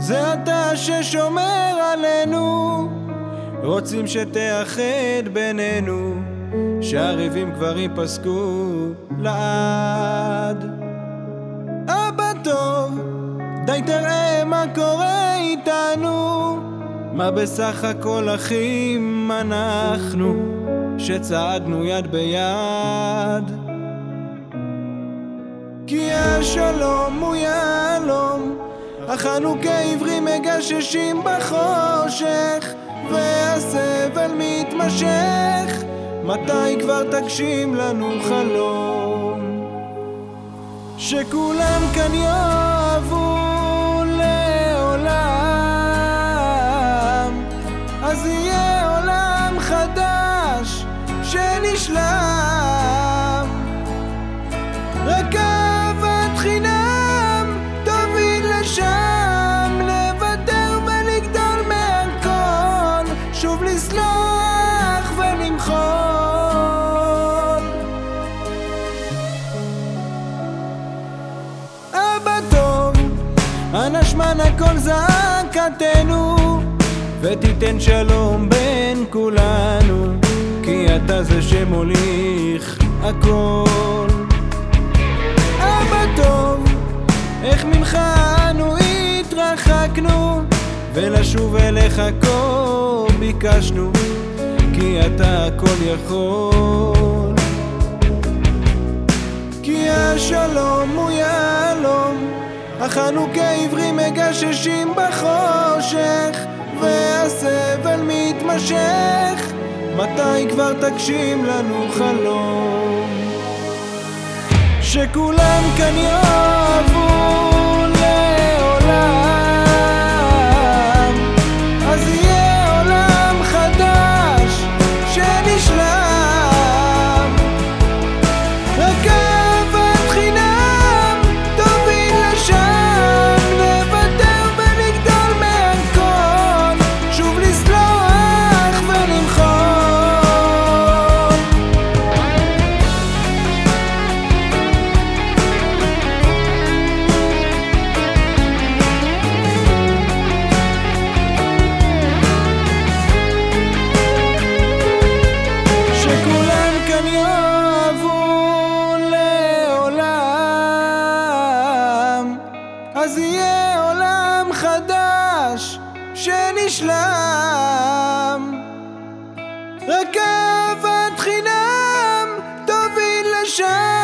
זה אתה ששומר עלינו, רוצים שתאחד בינינו, שהריבים כבר ייפסקו לעד. אבא טוב, די תראה מה קורה איתנו, מה בסך הכל אחים אנחנו, שצעדנו יד ביד. כי השלום הוא יהלום, אנו כעברים מגששים בחושך, והסבל מתמשך, מתי כבר תגשים לנו חלום? שכולם כאן יאהבו לעולם, אז שוב לסלוח ולמחול. אבא טוב, אנא שמע קול זעקתנו, ותיתן שלום בין כולנו, כי אתה זה שמוליך הכל. אבא טוב, איך ממך אנו התרחקנו, ולשוב אליך כה ביקשנו, כי אתה הכל יכול. כי השלום הוא יהלום, אך אנו כעברים מגששים בחושך, והסבל מתמשך, מתי כבר תגשים לנו חלום? שכולם כאן יאהבו החדש שנשלם. רכבת חינם תוביל לשם.